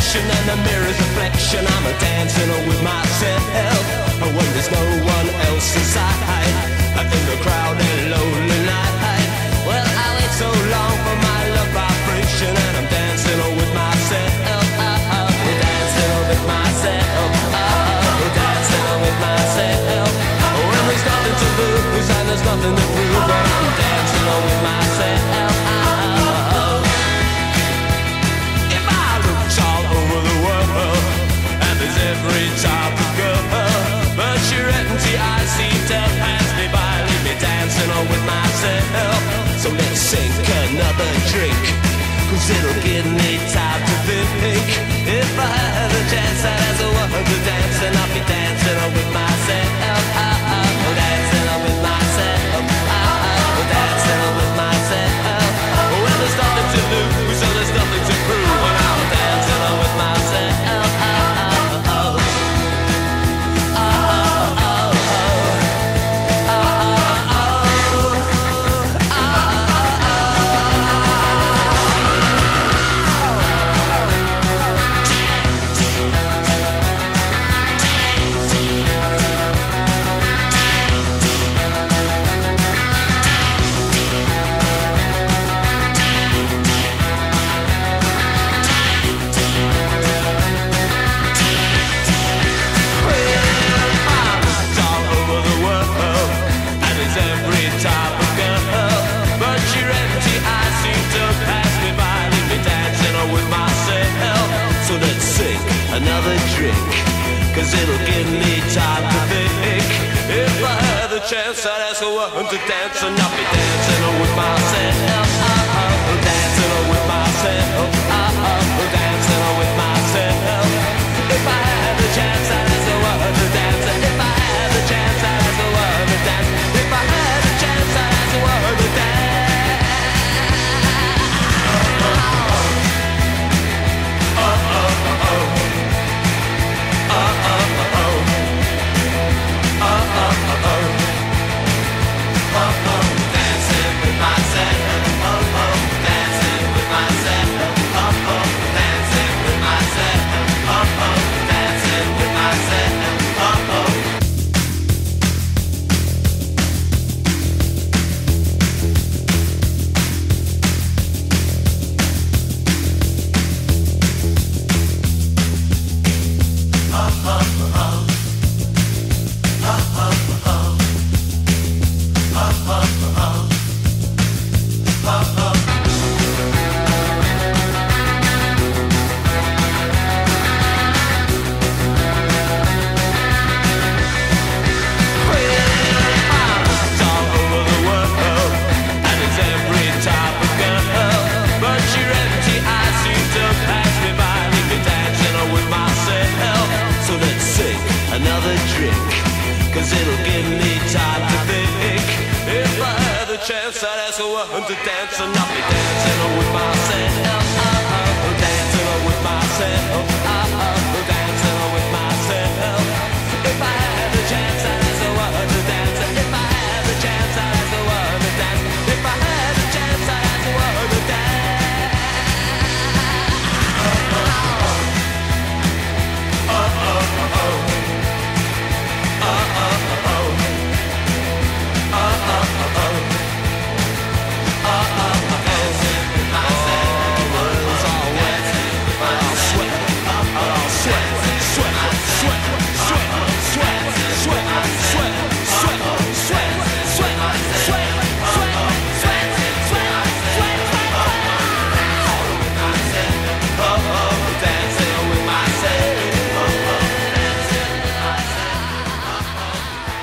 direction and the mirror's reflection. I'm a dancing with myself when there's no one else inside. sharp girl, but empty eyes seem to pass me by, leave me dancing all with myself. Oh, so let's sink another drink, cause it'll give me time to think. If I Cause it'll give me time to think. If I had the chance I'd ask a woman to dance And I'd be dancing with myself. Cause it'll give me time to think. If I had the chance I'd ask a woman to dance And I'll be dancing with myself.